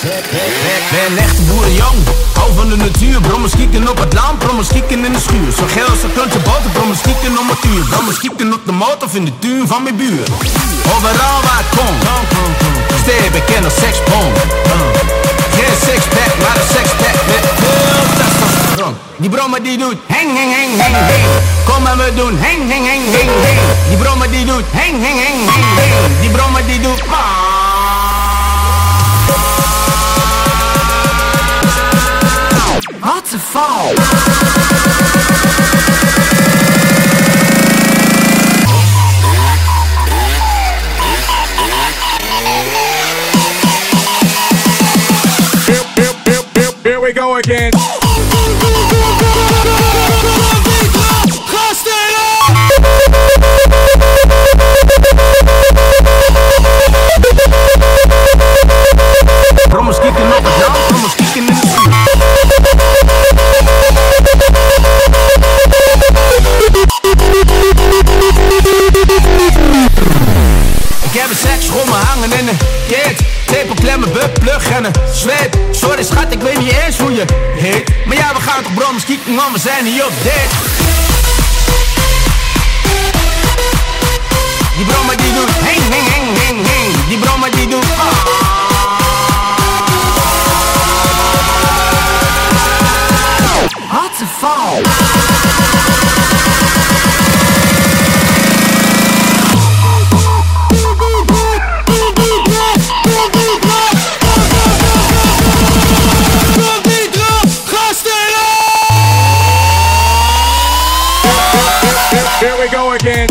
Ben echte boerenjong, hou van de natuur Brommers kieken op het land, brommers kieken in de schuur. Zo geel als een boter, brommers kieken om het uur Brommers kieken op de motor of in de tuin van mijn buur. Overal waar ik kom, steeds bekend als sekspom Geen sixpack, maar een sexpack met veel testosteron. Die brommer die doet heng, heng, heng, heng, heng. Kom maar me doen heng, heng, heng, heng, heng. Die brommer die doet heng, heng, heng, heng, heng. Die brommer die doet Here we go again. Kit Tape klemmen, bup, plug en een Sorry schat, ik weet niet eens hoe je heet. Maar ja, we gaan toch brommers kieken, want we zijn hier op dit Die brommer die doet heng, heng, heng, heng, Die brommer die doet Wat een val! Here, we go again.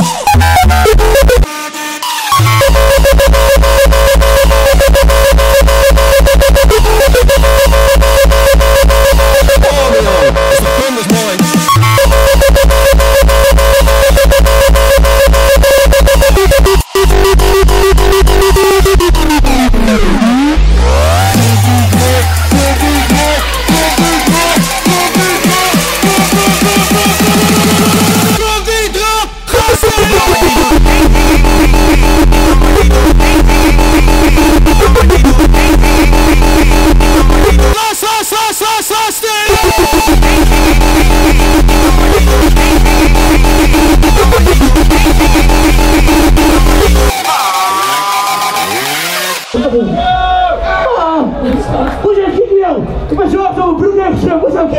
Hoe zeg je nou? Ik ben zo op zo'n broek neergeschreven. Hoe zou ik